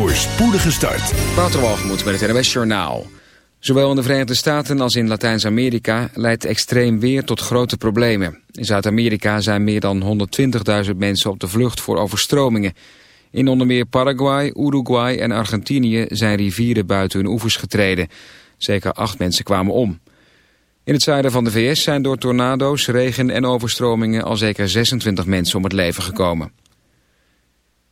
voor spoedige start. Waterwalgemoed bij het NWS Journaal. Zowel in de Verenigde Staten als in Latijns-Amerika leidt extreem weer tot grote problemen. In Zuid-Amerika zijn meer dan 120.000 mensen op de vlucht voor overstromingen. In onder meer Paraguay, Uruguay en Argentinië zijn rivieren buiten hun oevers getreden. Zeker acht mensen kwamen om. In het zuiden van de VS zijn door tornado's, regen en overstromingen al zeker 26 mensen om het leven gekomen.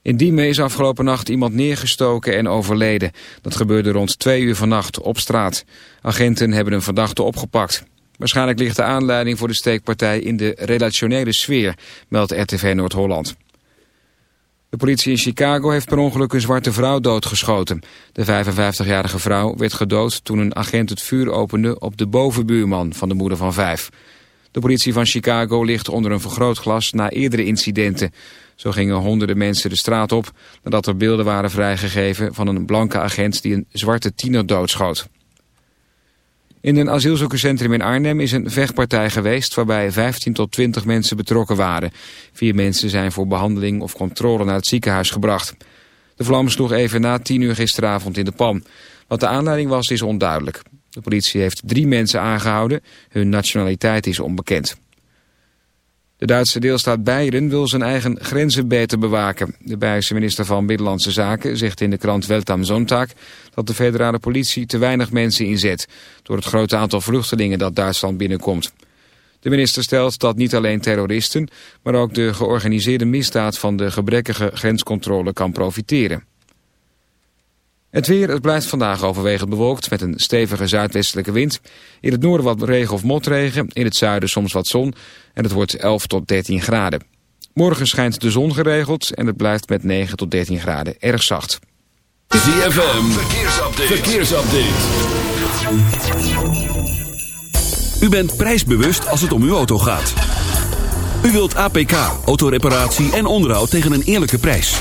In Diemen is afgelopen nacht iemand neergestoken en overleden. Dat gebeurde rond twee uur vannacht op straat. Agenten hebben een verdachte opgepakt. Waarschijnlijk ligt de aanleiding voor de steekpartij in de relationele sfeer, meldt RTV Noord-Holland. De politie in Chicago heeft per ongeluk een zwarte vrouw doodgeschoten. De 55-jarige vrouw werd gedood toen een agent het vuur opende op de bovenbuurman van de moeder van vijf. De politie van Chicago ligt onder een vergrootglas na eerdere incidenten. Zo gingen honderden mensen de straat op nadat er beelden waren vrijgegeven van een blanke agent die een zwarte tiener doodschoot. In een asielzoekerscentrum in Arnhem is een vechtpartij geweest waarbij 15 tot 20 mensen betrokken waren. Vier mensen zijn voor behandeling of controle naar het ziekenhuis gebracht. De vlam sloeg even na 10 uur gisteravond in de pan. Wat de aanleiding was is onduidelijk. De politie heeft drie mensen aangehouden. Hun nationaliteit is onbekend. De Duitse deelstaat Beieren wil zijn eigen grenzen beter bewaken. De Beierse minister van Binnenlandse Zaken zegt in de krant Welt am Sonntag... dat de federale politie te weinig mensen inzet... door het grote aantal vluchtelingen dat Duitsland binnenkomt. De minister stelt dat niet alleen terroristen... maar ook de georganiseerde misdaad van de gebrekkige grenscontrole kan profiteren. Het weer, het blijft vandaag overwegend bewolkt met een stevige zuidwestelijke wind. In het noorden wat regen of motregen, in het zuiden soms wat zon en het wordt 11 tot 13 graden. Morgen schijnt de zon geregeld en het blijft met 9 tot 13 graden erg zacht. ZFM, verkeersupdate. verkeersupdate. U bent prijsbewust als het om uw auto gaat. U wilt APK, autoreparatie en onderhoud tegen een eerlijke prijs.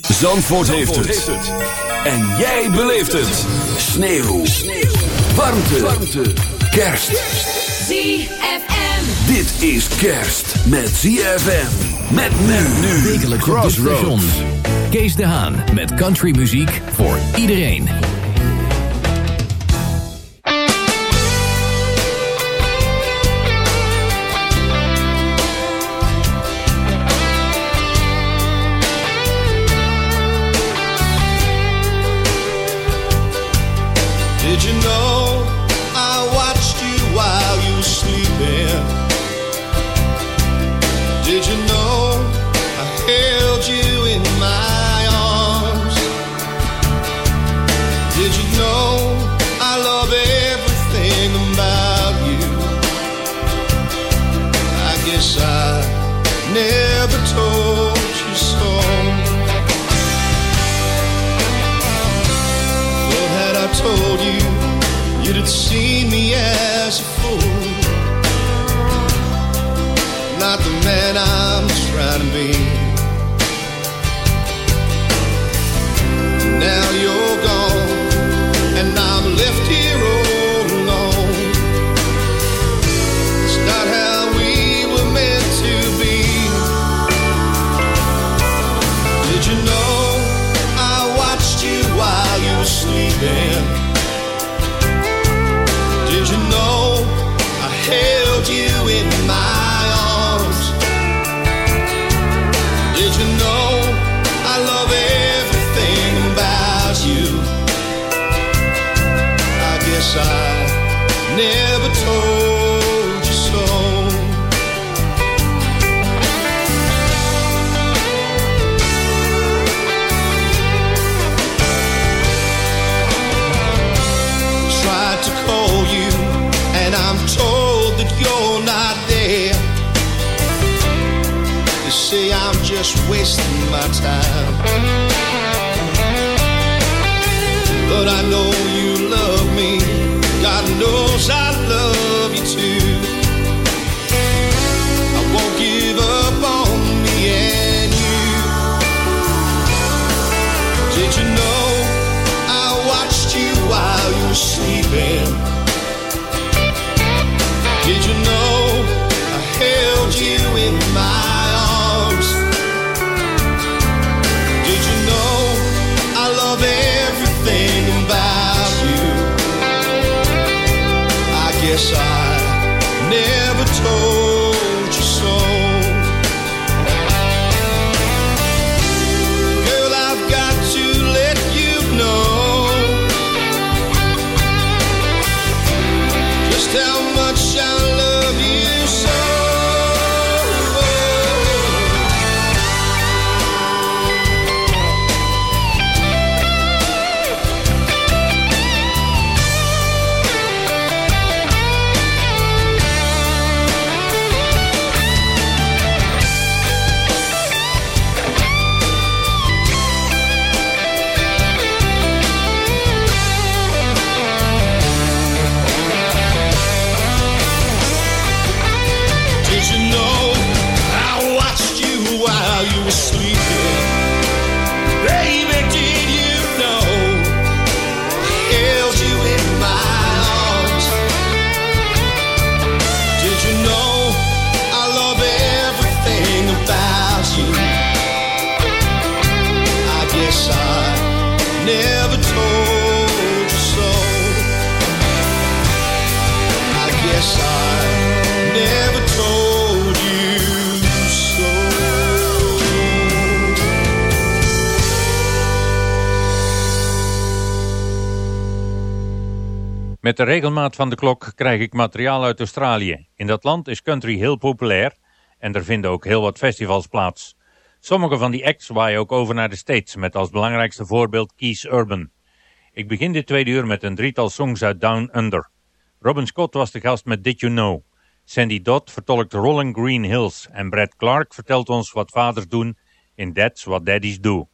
Zandvoort, heeft, het. En jij beleeft het. Sneeuw. Sneeuw. Warmte. Warmte. Kerst. ZFM. Dit is kerst met ZFM. Met men nu. Wekelijk op dit station. Kees de Haan met countrymuziek voor iedereen. Held you in my arms? Did you know I love everything about you? I guess I never told you so. Had I told you, you'd have seen me as a fool. Not the man I'm just wasting my time. But I know you regelmaat van de klok krijg ik materiaal uit Australië. In dat land is country heel populair en er vinden ook heel wat festivals plaats. Sommige van die acts waaien ook over naar de States met als belangrijkste voorbeeld Keys Urban. Ik begin dit tweede uur met een drietal songs uit Down Under. Robin Scott was de gast met Did You Know. Sandy Dodd vertolkt Rolling Green Hills en Brad Clark vertelt ons wat vaders doen in That's What Daddies Do.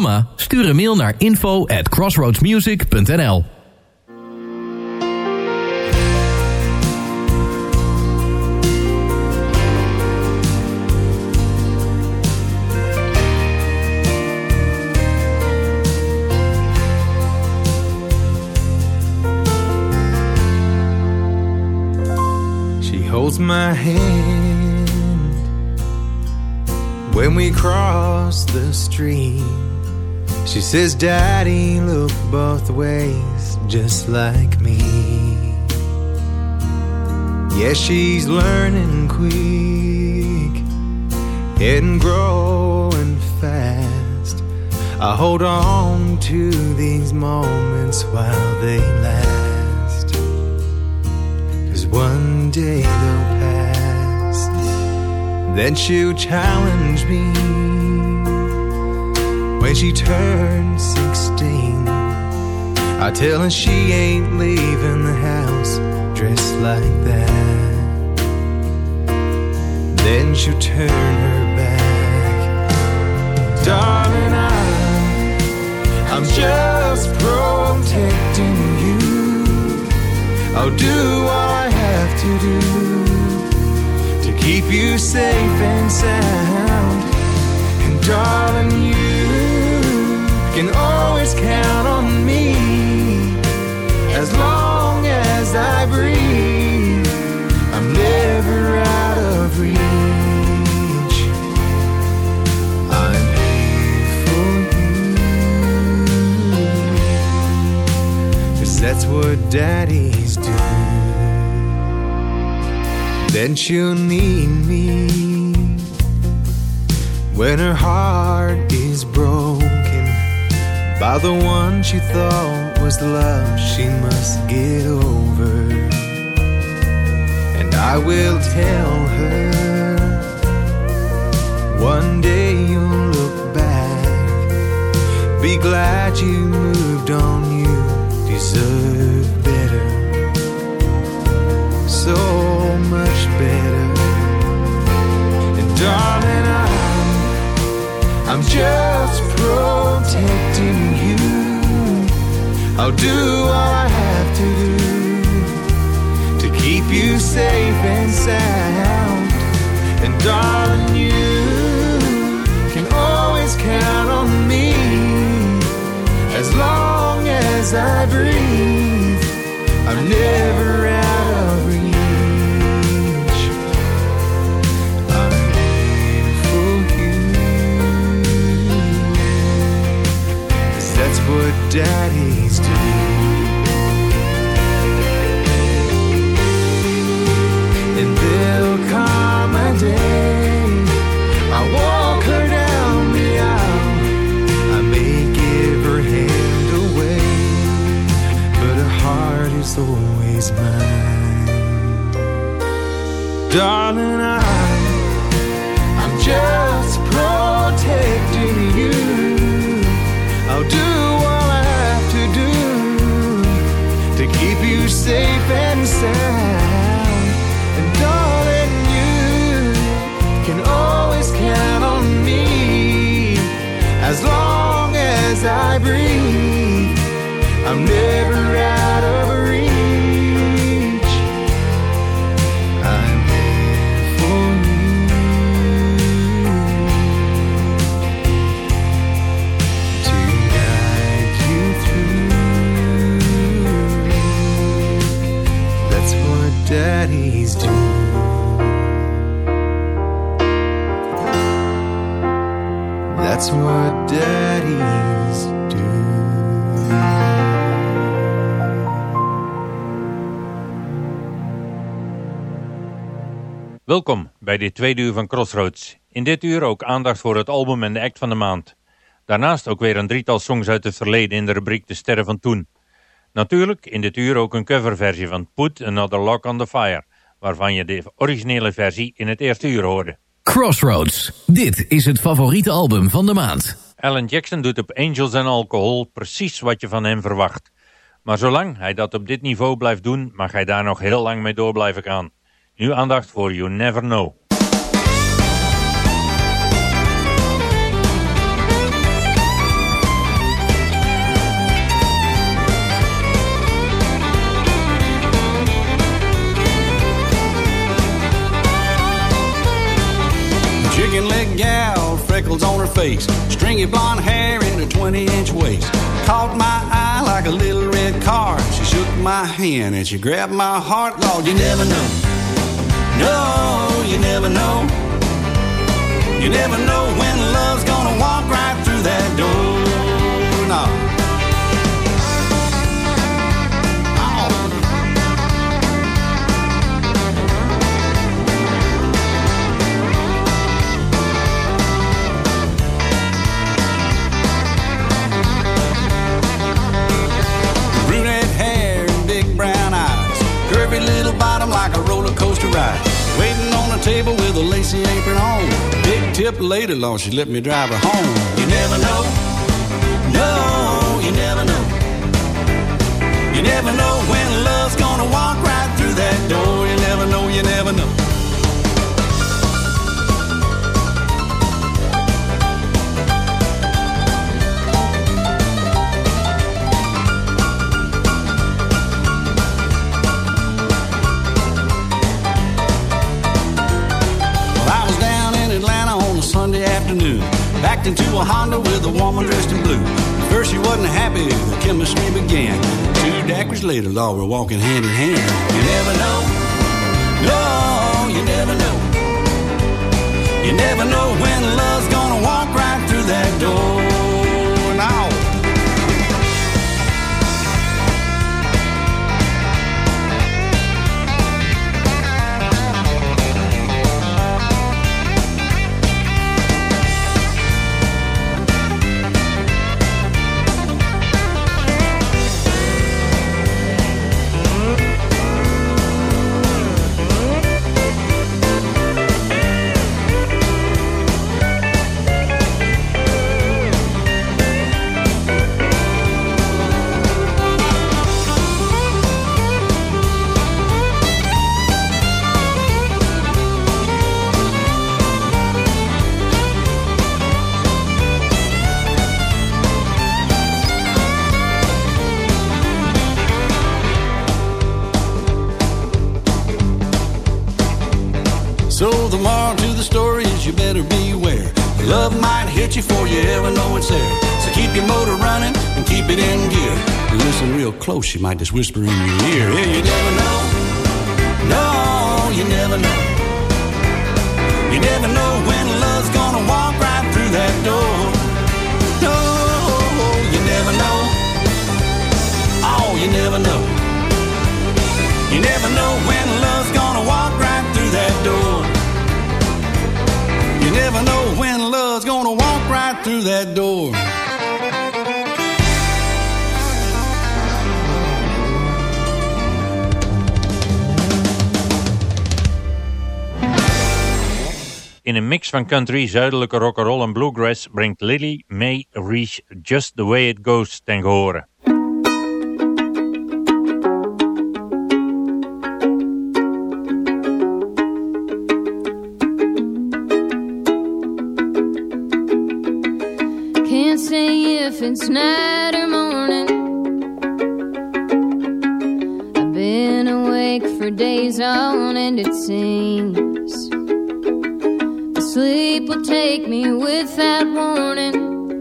Programma? Stuur een mail naar info at crossroadsmusic.nl She holds my hand when we cross the street. She says, Daddy, look both ways, just like me. Yeah, she's learning quick and growing fast. I hold on to these moments while they last. Cause one day they'll pass. Then she'll challenge me when she turns 16. I tell her she ain't leaving the house dressed like that. Then she'll turn her back. Darling, I'm, I'm just protecting you. I'll do what I have to do to keep you safe and sound. And darling, you can always count on me as long as I breathe. I'm never out of reach. I'm here for you. Cause that's what daddies do. Then she'll need me when her heart is broken by the one she thought was love she must get over. And I will tell her one day you'll look back, be glad you moved on, you deserve better so much better. And darling, I'm just protecting you. I'll do all I have to do to keep you safe and sound. And darling, you can always count on me as long as I breathe. I'm never out that's Welkom bij dit tweede uur van Crossroads. In dit uur ook aandacht voor het album en de act van de maand. Daarnaast ook weer een drietal songs uit het verleden in de rubriek De Sterren van Toen. Natuurlijk in dit uur ook een coverversie van Put Another Lock on the Fire, waarvan je de originele versie in het eerste uur hoorde. Crossroads. Dit is het favoriete album van de maand. Alan Jackson doet op Angels and Alcohol precies wat je van hem verwacht. Maar zolang hij dat op dit niveau blijft doen, mag hij daar nog heel lang mee door blijven gaan. Nu aandacht voor You Never Know. on her face, stringy blonde hair in her 20 inch waist. Caught my eye like a little red car. She shook my hand and she grabbed my heart. Lord, you never know. No, you never know. You never know when love's gonna with a lacy apron on. Big tip lady, Lord, she let me drive her home. You never know. No, you never know. You never know when love's gonna walk right through that door. You never know, you never know. Backed into a Honda with a woman dressed in blue. First she wasn't happy, the chemistry began. Two daiquiris later, law we're walking hand in hand. You never know. No, you never know. You never know when love's gonna walk right through that door. Close, she might just whisper in your ear. Yeah, you never know. In een mix van country, zuidelijke rock'n'roll en bluegrass brengt Lily May Reach Just The Way It Goes ten gehore. Can't say if it's night or morning. I've been awake for days on end, it seems. Sleep will take me without warning.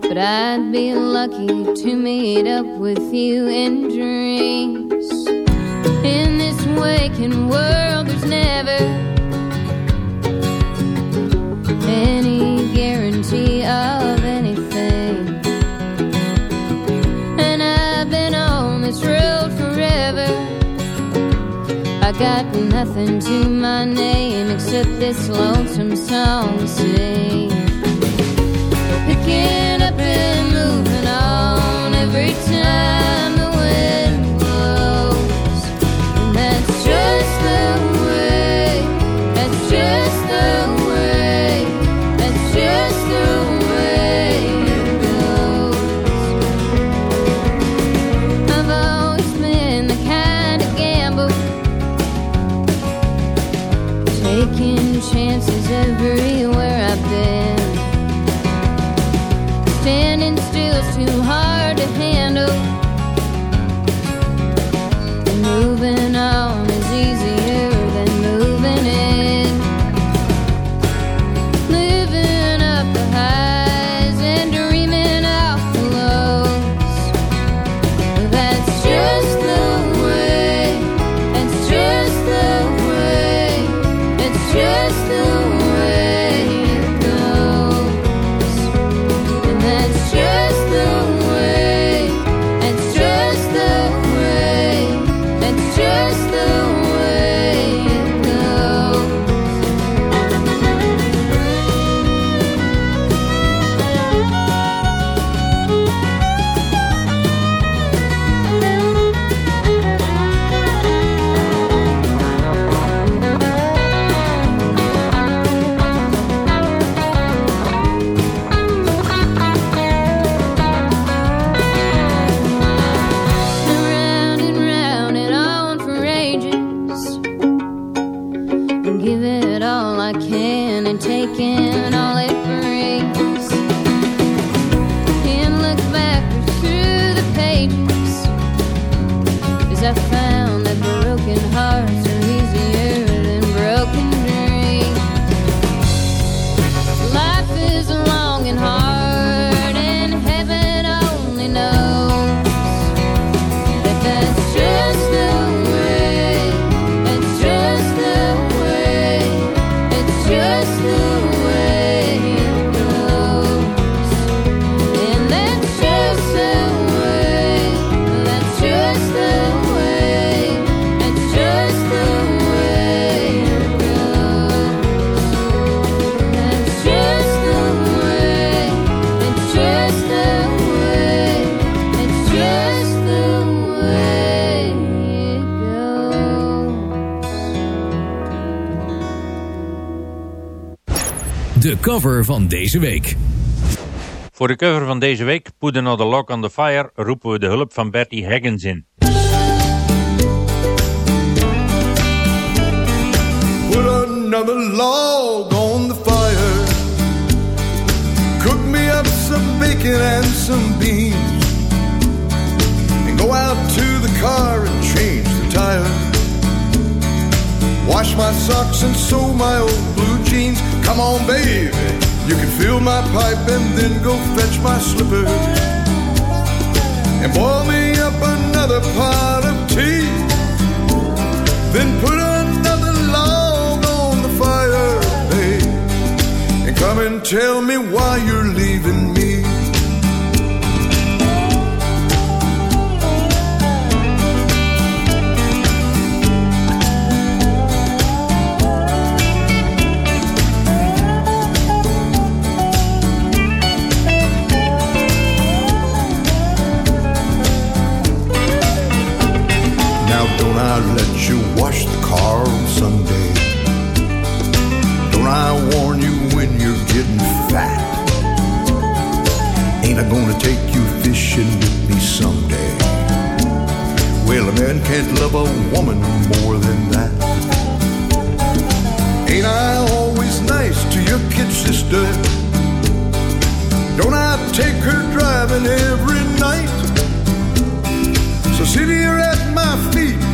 But I'd be lucky to meet up with you in dreams. In this waking world, there's never any guarantee of I got nothing to my name except this lonesome song sing. Picking up and moving on every time the wind De cover van deze week. Voor de cover van deze week, Put Another Lock on the Fire, roepen we de hulp van Bertie Higgins in. Put another log on the fire. Cook me up some bacon and some beans. And go out to the car and change the tire. Wash my socks and sew my old blue jeans. Come on, baby. You can fill my pipe and then go fetch my slippers. And boil me up another pot of tea. Then put another log on the fire, babe. And come and tell me why you're leaving me. Don't I let you wash the car on Sunday? Don't I warn you when you're getting fat? Ain't I gonna take you fishing with me someday? Well, a man can't love a woman more than that. Ain't I always nice to your kid sister? Don't I take her driving every night? So sit here at my feet,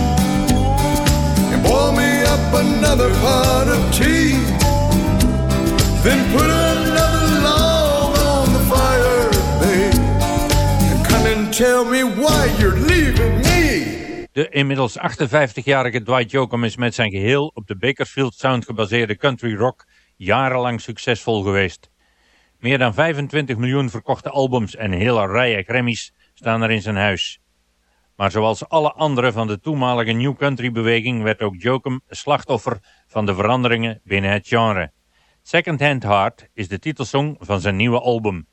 Boil me up another pot of tea. Then put another log on the fire, come and tell me why you're leaving me. De inmiddels 58-jarige Dwight Yoakam is met zijn geheel op de Bakersfield Sound gebaseerde country rock jarenlang succesvol geweest. Meer dan 25 miljoen verkochte albums en hele rijen Grammys staan er in zijn huis. Maar zoals alle anderen van de toenmalige New Country beweging werd ook Jokum slachtoffer van de veranderingen binnen het genre. Second Hand Heart is de titelsong van zijn nieuwe album.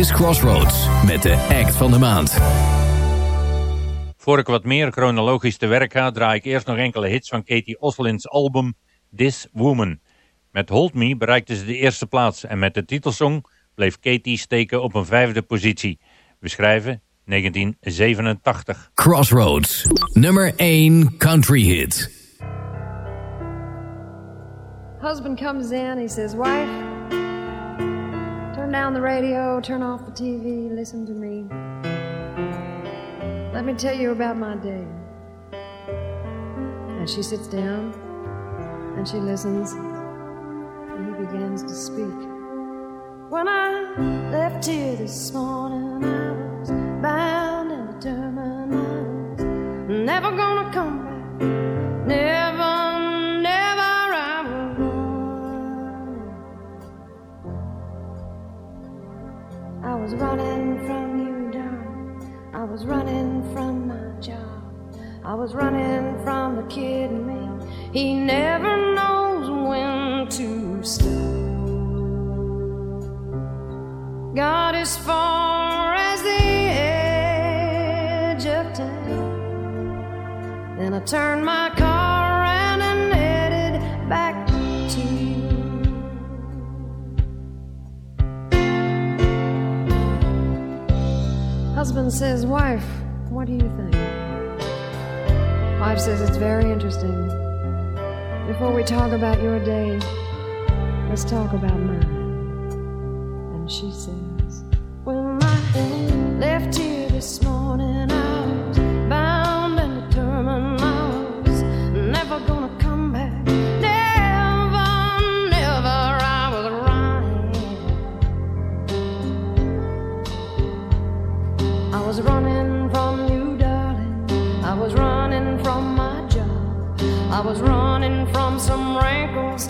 Is Crossroads met de act van de maand. Voor ik wat meer chronologisch te werk ga, draai ik eerst nog enkele hits van Katie Oslin's album This Woman. Met Hold Me bereikte ze de eerste plaats en met de titelsong bleef Katie steken op een vijfde positie. We schrijven 1987. Crossroads, nummer 1 country hit. Husband comes in, he says, Wife, turn down the radio, turn off the TV, listen to me. Let me tell you about my day. And she sits down and she listens, and he begins to speak. When I left here this morning, I was bound and determined I was never gonna running from my job. I was running from the kid in me. He never knows when to stop. Got as far as the edge of town. Then I turned my car Husband says, Wife, what do you think? Wife says, It's very interesting. Before we talk about your day, let's talk about mine. And she says, When I left here this morning, some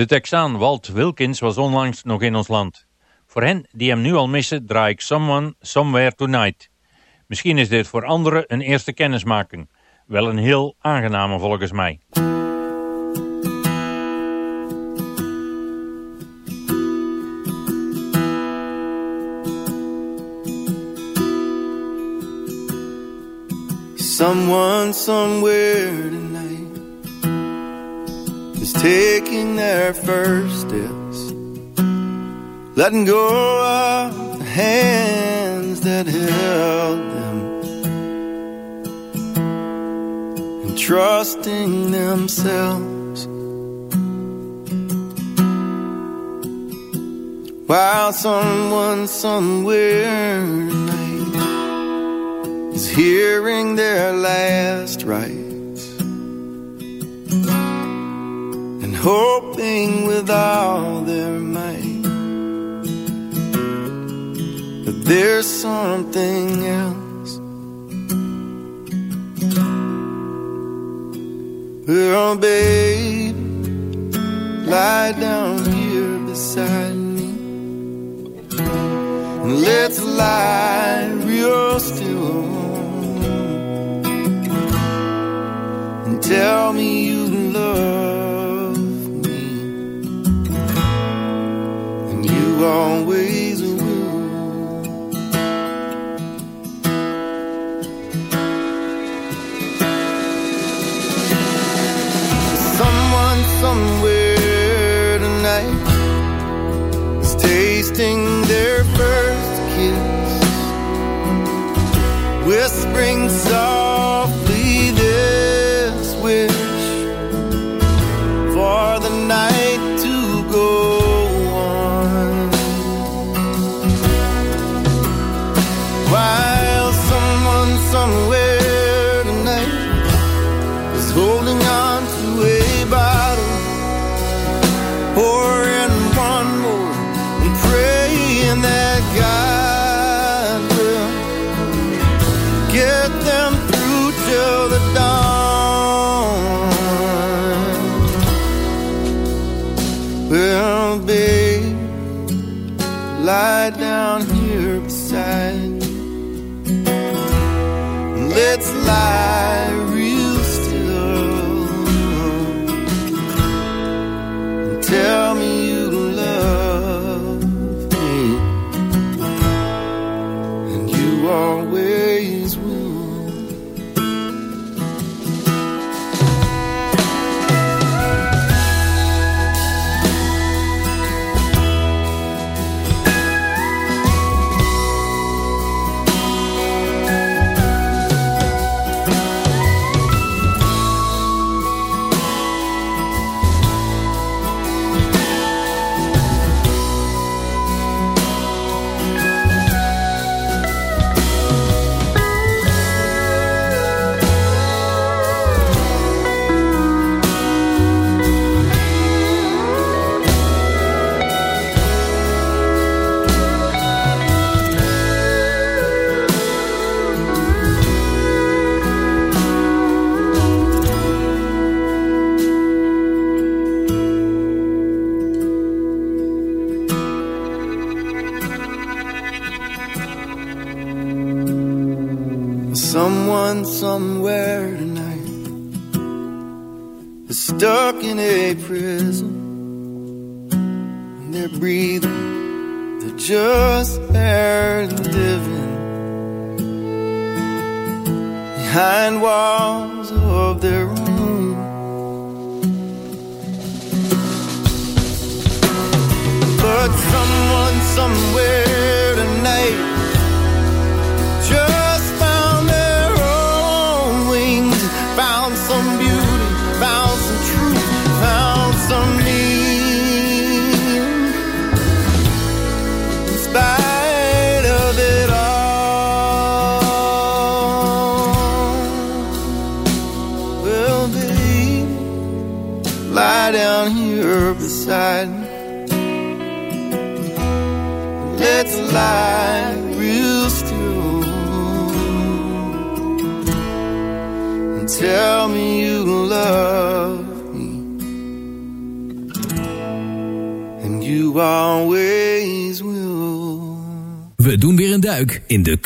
De Texaan Walt Wilkins was onlangs nog in ons land. Voor hen die hem nu al missen draai ik Someone Somewhere Tonight. Misschien is dit voor anderen een eerste kennismaking. Wel een heel aangename volgens mij. Someone somewhere is taking their first steps, letting go of the hands that held them, and trusting themselves. While someone somewhere tonight is hearing their last rites hoping with all their might that there's something else. Well, babe, lie down here beside me and let's lie real still. And tell me you love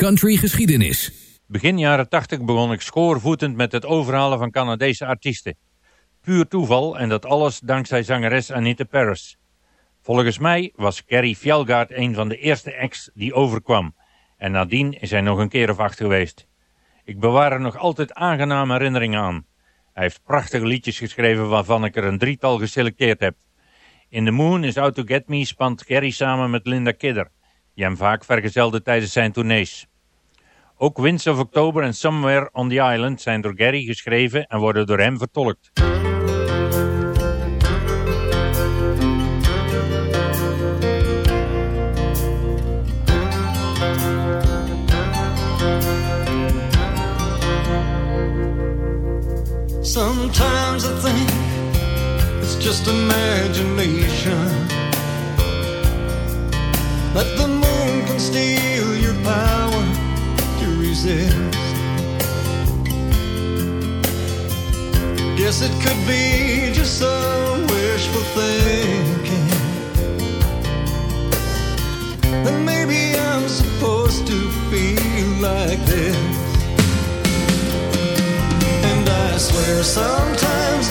country geschiedenis. Begin jaren 80 begon ik schoorvoetend met het overhalen van Canadese artiesten. Puur toeval en dat alles dankzij zangeres Anita Paris. Volgens mij was Carrie Fjellgaard een van de eerste acts die overkwam. En nadien is hij nog een keer of acht geweest. Ik bewaar er nog altijd aangename herinneringen aan. Hij heeft prachtige liedjes geschreven waarvan ik er een drietal geselecteerd heb. In The Moon is Out to Get Me spant Carrie samen met Linda Kidder, die hem vaak vergezelde tijdens zijn tournees. Ook Winds of October en Somewhere on the Island zijn door Gary geschreven en worden door hem vertolkt. Sometimes I think it's just imagination. That the moon can steal exist. Guess it could be just some wishful thinking that maybe I'm supposed to feel like this. And I swear sometimes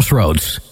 Crossroads.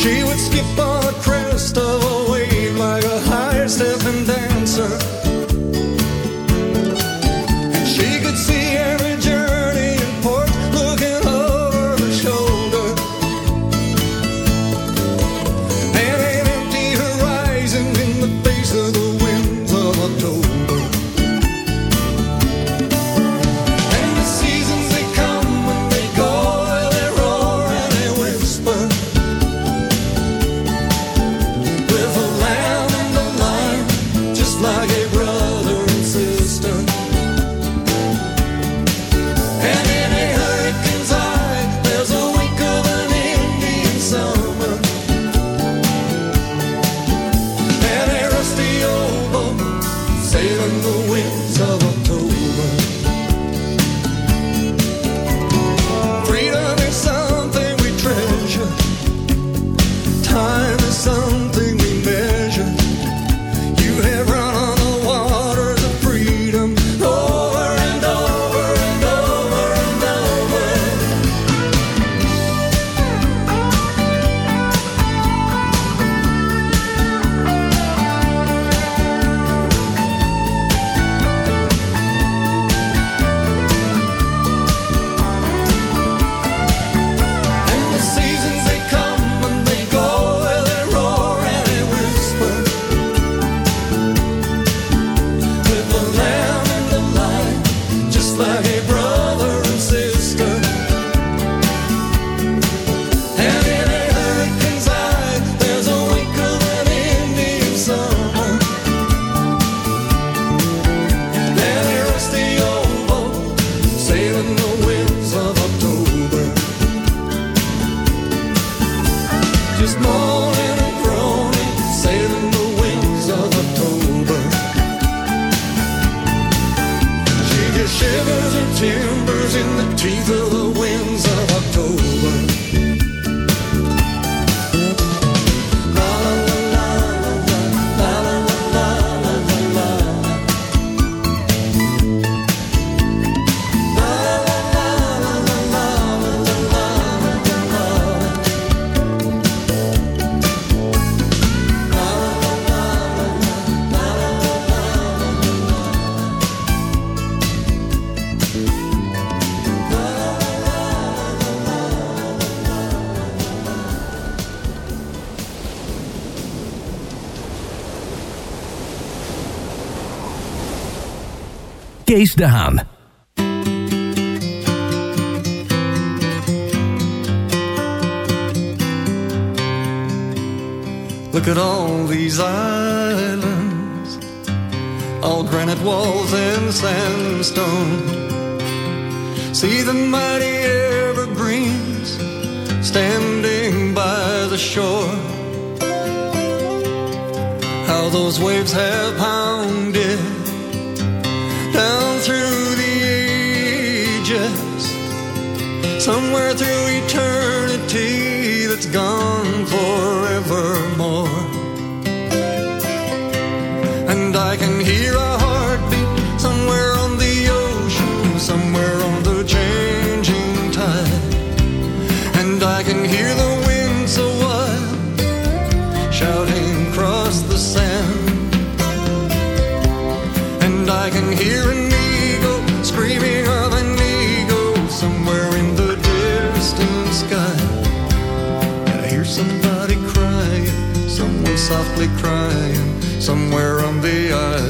She would skip on a crystal. Look at all these islands, all granite walls and sandstone. See the mighty evergreens standing by the shore. How those waves have pounded somewhere through eternity that's gone forevermore. And I can hear a heartbeat somewhere on the ocean, somewhere on the changing tide. And I can hear the softly crying somewhere on the island.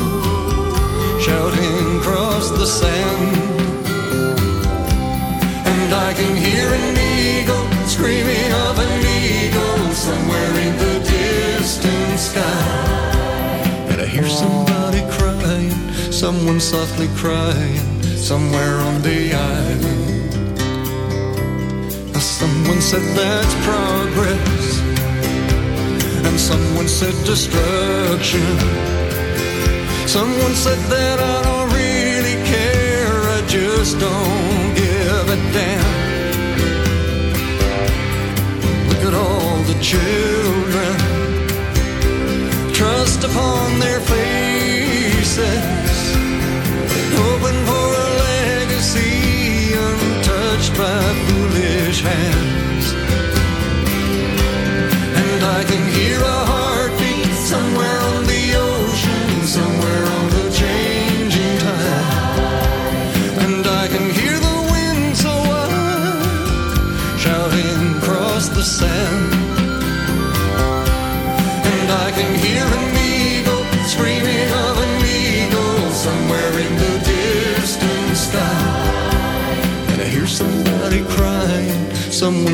shouting across the sand. And I can hear an eagle screaming of an eagle somewhere in the distant sky. And I hear somebody crying, someone softly crying, somewhere on the island. Now someone said that's progress, and someone said destruction. Someone said that I don't really care, I just don't give a damn. Look at all the children,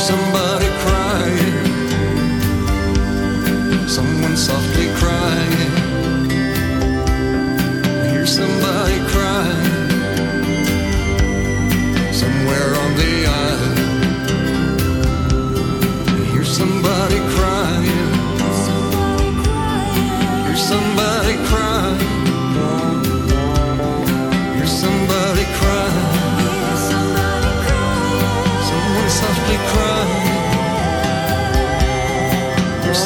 somebody crying, someone softly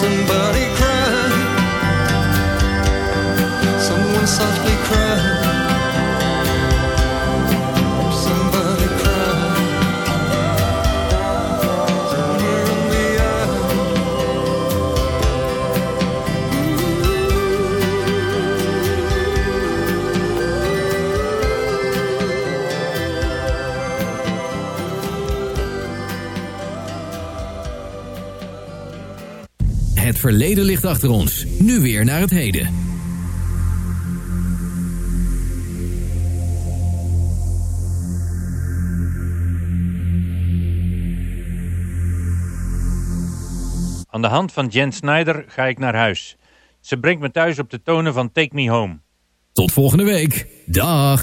crying. verleden ligt achter ons. Nu weer naar het heden. Aan de hand van Jen Snyder ga ik naar huis. Ze brengt me thuis op de tonen van Take Me Home. Tot volgende week. Dag.